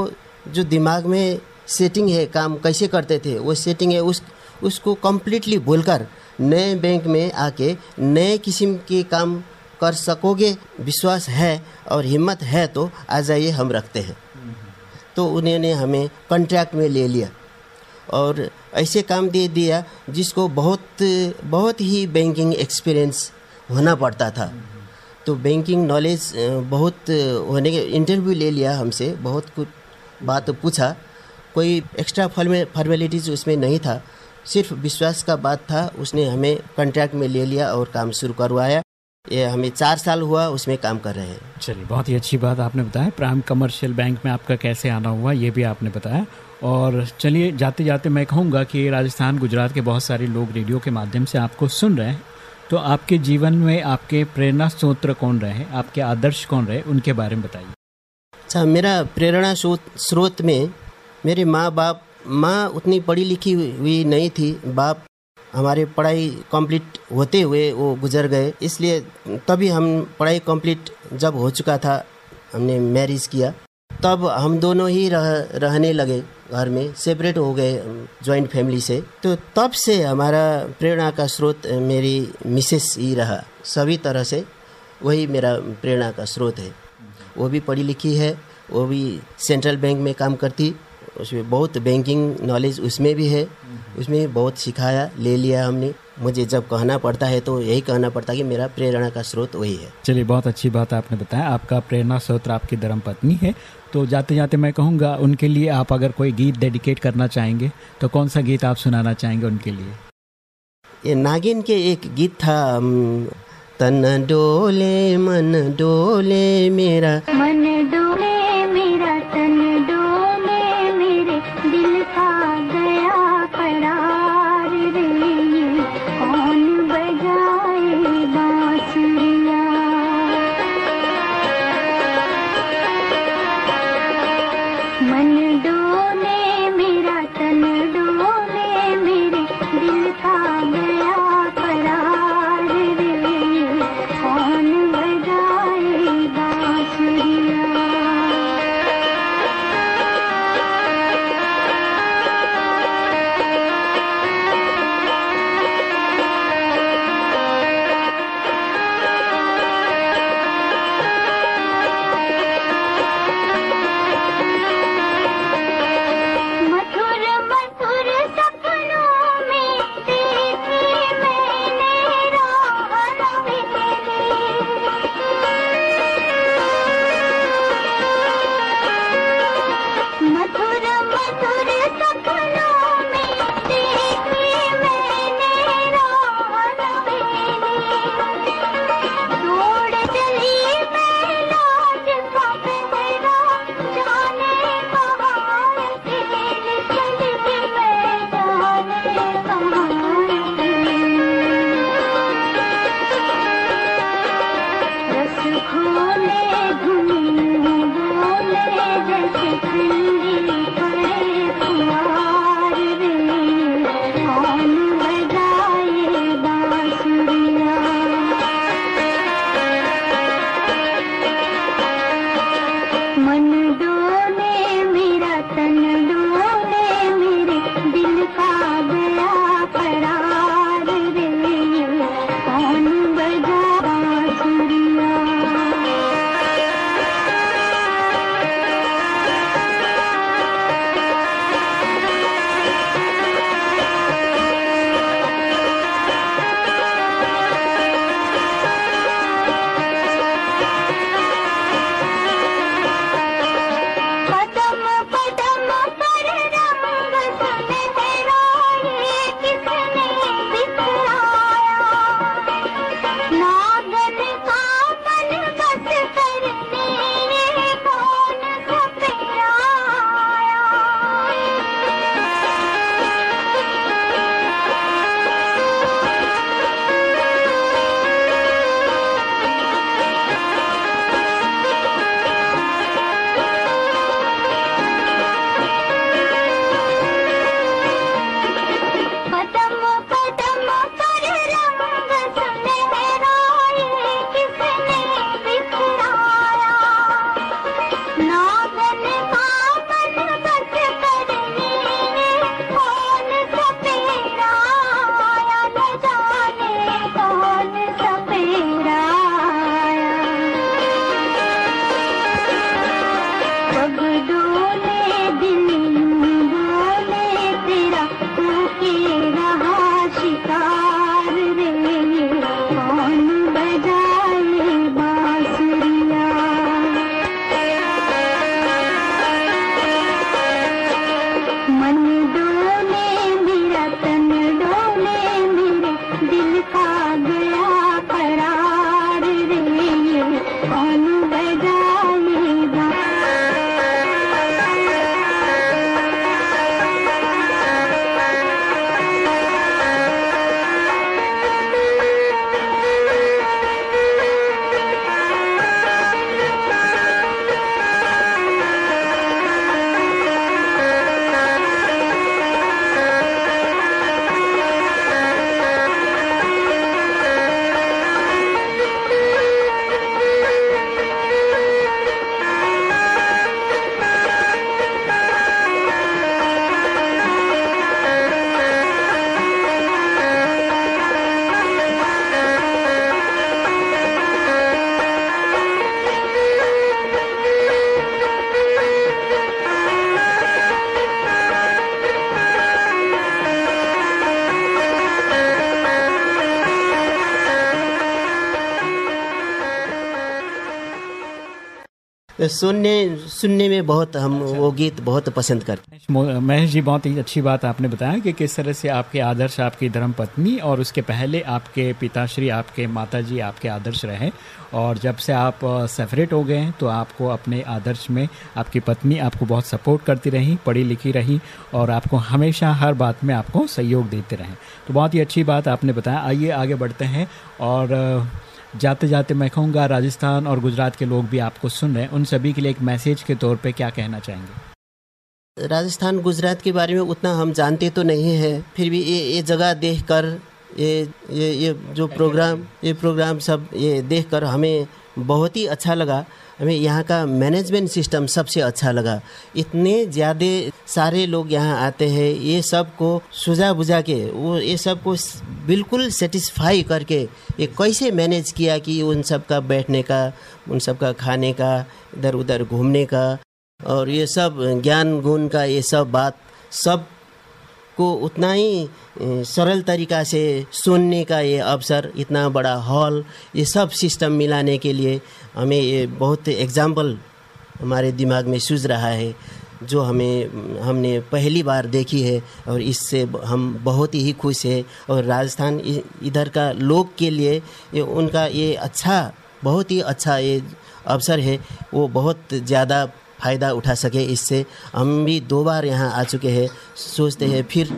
जो दिमाग में सेटिंग है, काम कैसे करते थे, वो सेटिंग है, उस, उसको कम्प्लीटली भूलकर नए बैंक में आके नए किस्म के काम कर सकोगे। विश्वास है और हिम्मत है तो आ जाइए हम रखते हैं। तो उन्होंने हमें कॉन्ट्रैक्ट में ले लिया और ऐसे काम दे दिया जिसको बहुत बहुत ही बैंकिंग एक्सपीरियंस होना पड़ता था। तो बैंकिंग नॉलेज बहुत होने के इंटरव्यू ले लिया हमसे, बहुत कुछ बात पूछा, कोई एक्स्ट्रा फॉर्मे फॉर्मेलिटीज़ उसमें नहीं था। सिर्फ़ विश्वास का बात था, उसने हमें कॉन्ट्रैक्ट में ले लिया और काम शुरू करवाया। ये हमें चार साल हुआ, उसमें काम कर रहे हैं। चलिए, बहुत ही अच्छी बात आपने बताया। प्राइम कमर्शियल बैंक में आपका कैसे आना हुआ, ये भी आपने बताया। और चलिए जाते जाते मैं कहूँगा कि राजस्थान, गुजरात के बहुत सारे लोग रेडियो के माध्यम से आपको सुन रहे हैं। तो आपके जीवन में आपके प्रेरणा स्रोत्र कौन रहे आपके आदर्श कौन रहे उनके बारे में बताइए। अच्छा मेरा प्रेरणा स्रोत में मेरे माँ बाप, माँ उतनी पढ़ी लिखी हुई नहीं थी, बाप हमारे पढ़ाई कंप्लीट होते हुए वो गुजर गए, इसलिए तभी हम पढ़ाई कंप्लीट जब हो चुका था, हमने मैरिज किया, तब हम दोनों ही रह, रहने लगे घर में, सेपरेट हो गए जॉइंट फैमिली से। तो तब से हमारा प्रेरणा का स्रोत मेरी मिसेस ही रहा, सभी तरह से वही मेरा प्रेरणा का स्रोत है। वो भी पढ़ी लिखी है वो भी सेंट्रल बैंक में काम करती उसमें बहुत बैंकिंग नॉलेज उसमें भी है उसमें बहुत सिखाया ले लिया हमने। मुझे जब कहना पड़ता है तो यही कहना पड़ता है कि मेरा प्रेरणा का स्रोत वही है। चलिए बहुत अच्छी बात आपने बताया। आपका प्रेरणा स्रोत आपकी धर्म पत्नी है। तो जाते जाते मैं कहूँगा उनके लिए आप अगर कोई गीत डेडिकेट करना चाहेंगे तो कौन सा गीत आप सुनाना चाहेंगे उनके लिए? ये नागिन के एक गीत था तन डोले मन डोले मेरा मन डोले सुनने सुनने में बहुत हम वो गीत बहुत पसंद करते हैं। महेश जी, बहुत ही अच्छी बात आपने बताया कि किस तरह से आपके आदर्श, आपकी धर्म पत्नी और उसके पहले आपके पिताश्री, आपके माताजी, आपके आदर्श रहे और जब से आप सेपरेट हो गए हैं तो आपको अपने आदर्श में आपकी पत्नी आपको बहुत सपोर्ट करती रही, पढ़ी लिखी रही और आपको हमेशा हर बात में आपको सहयोग देते रहें। तो बहुत ही अच्छी बात आपने बताया। आइए, आगे बढ़ते हैं और जाते जाते मैं कहूँगा राजस्थान और गुजरात के लोग भी आपको सुन रहे हैं। उन सभी के लिए एक मैसेज के तौर पे क्या कहना चाहेंगे? राजस्थान गुजरात के बारे में उतना हम जानते तो नहीं है। फिर भी ये ये जगह देख कर ये ये ये जो प्रोग्राम ये प्रोग्राम सब ये देख कर हमें बहुत ही अच्छा लगा। हमें यहाँ का मैनेजमेंट सिस्टम सबसे अच्छा लगा। इतने ज़्यादा सारे लोग यहाँ आते हैं, ये सबको सुझा बुझा के, वो, ये सबको बिल्कुल सेटिस्फाई करके, ये कैसे मैनेज किया कि उन सब का बैठने का, उन सब का खाने का इधर उधर घूमने का, और ये सब ज्ञान, गुण का ये सब बात सबको उतना ही सरल तरीका से सुनने का ये अवसर, इतना बड़ा हॉल ये सब सिस्टम मिलाने के लिए हमें ये बहुत एग्ज़ाम्पल हमारे दिमाग में सूझ रहा है, जो हमें, हमने पहली बार देखी है और इससे हम बहुत ही खुश है। और राजस्थान इधर का लोग के लिए ये उनका ये अच्छा बहुत ही अच्छा ये अवसर है। वो बहुत ज़्यादा फ़ायदा उठा सके इससे। हम भी दो बार यहाँ आ चुके हैं, सोचते हैं फिर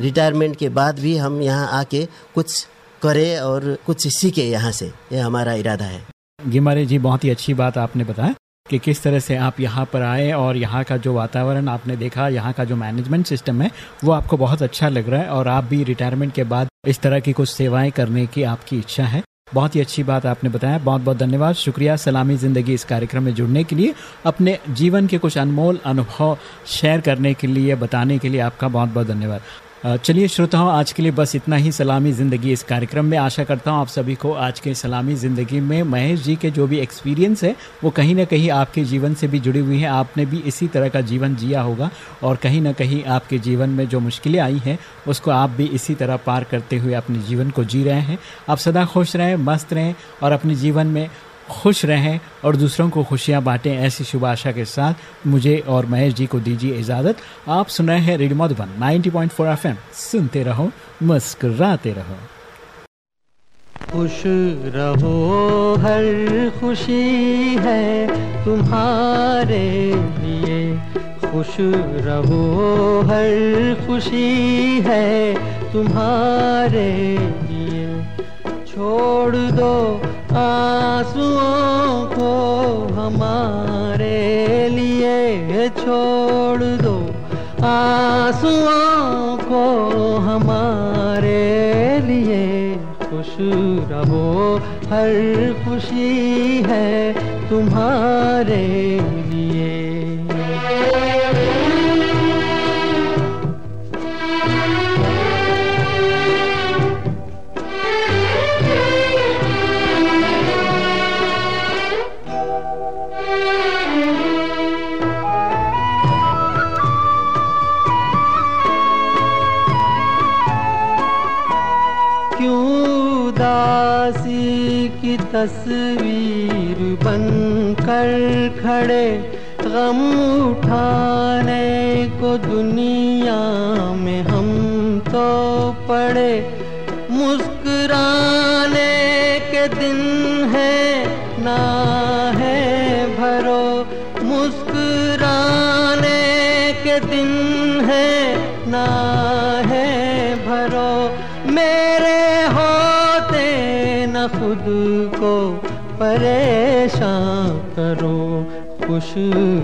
रिटायरमेंट के बाद भी हम यहाँ आके कुछ करें और कुछ सीखे यहाँ से। ये यह हमारा इरादा है। गिमारे जी, बहुत ही अच्छी बात आपने बताया कि किस तरह से आप यहाँ पर आए और यहाँ का जो वातावरण आपने देखा, यहाँ का जो मैनेजमेंट सिस्टम है, वो आपको बहुत अच्छा लग रहा है और आप भी रिटायरमेंट के बाद इस तरह की कुछ सेवाएँ करने की आपकी इच्छा है। बहुत ही अच्छी बात आपने बताया। बहुत बहुत धन्यवाद। शुक्रिया सलामी ज़िंदगी इस कार्यक्रम में जुड़ने के लिए। अपने जीवन के कुछ अनमोल अनुभव शेयर करने के लिए, बताने के लिए आपका बहुत बहुत धन्यवाद। चलिए श्रोताओं, आज के लिए बस इतना ही। सलामी ज़िंदगी इस कार्यक्रम में आशा करता हूँ आप सभी को आज के सलामी ज़िंदगी में महेश जी के जो भी एक्सपीरियंस है, वो कहीं ना कहीं आपके जीवन से भी जुड़ी हुई है। आपने भी इसी तरह का जीवन जिया होगा और कहीं ना कहीं आपके जीवन में जो मुश्किलें आई हैं, उसको आप भी इसी तरह पार करते हुए अपने जीवन को जी रहे हैं। आप सदा खुश रहें, मस्त रहें और अपने जीवन में खुश रहें और दूसरों को खुशियाँ बांटें, ऐसी शुभ आशा के साथ मुझे और महेश जी को दीजिए इजाज़त। आप सुन रहे हैं रेडियो मधुबन 90.4 एफएम। सुनते रहो, मुस्कुराते रहो। खुश रहो, हर खुशी है तुम्हारे लिए। खुश रहो, हर खुशी है तुम्हारे छोड़ दो आंसुओं को हमारे लिए, छोड़ दो आंसुओं को हमारे लिए। खुश रहो, हर खुशी है तुम्हारे उदासी की तस्वीर बनकर खड़े, गम उठाने को दुनिया में हम तो पड़े। मुस्कुराने के दिन है, ना है भरो। मुस्कुराने के दिन है, ना खुद को परेशान करो। खुश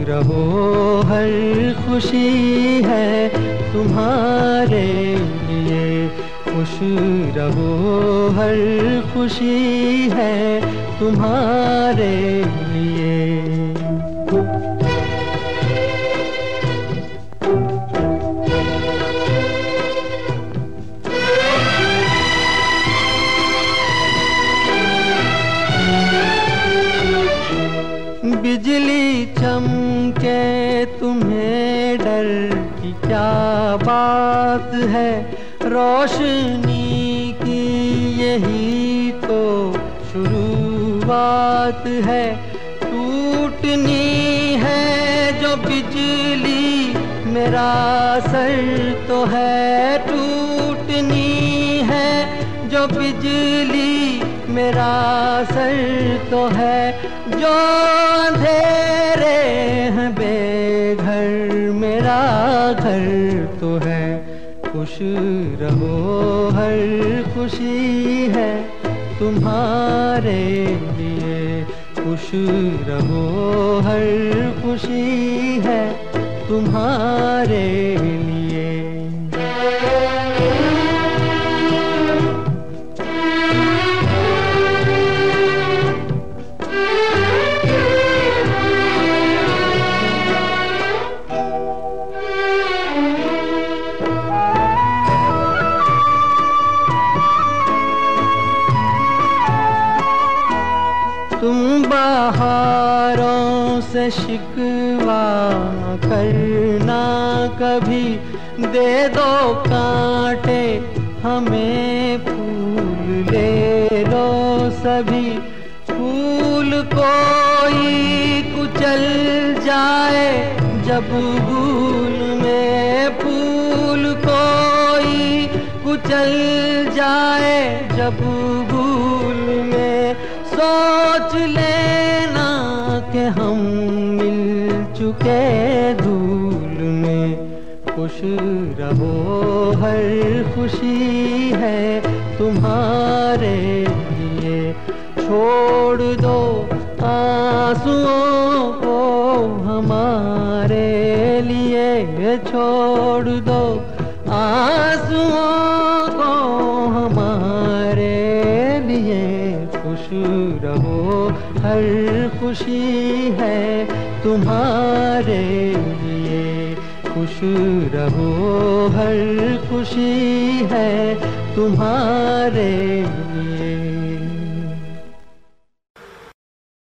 रहो, हर खुशी है तुम्हारे लिए। खुश रहो, हर खुशी है तुम्हारे लिए। रोशनी की यही तो शुरुआत है। टूटनी है जो बिजली, मेरा सर तो है। टूटनी है जो बिजली, मेरा सर तो है। जो अंधेरे हैं, बेघर मेरा घर तो है। खुश रहो हर खुशी है तुम्हारे लिए। खुश रहो हर खुशी है तुम्हारे सभी फूल कोई कुचल जाए, जब भूल में फूल कोई कुचल जाए, जब भूल में सोच लेना कि हम मिल चुके धूल में। खुश रहो, हर खुशी है तुम्हारे छोड़ दो आंसुओं को हमारे लिए छोड़ दो आंसुओं को हमारे लिए खुश रहो। हर खुशी है तुम्हारे लिए। खुश रहो। हर खुशी है तुम्हारे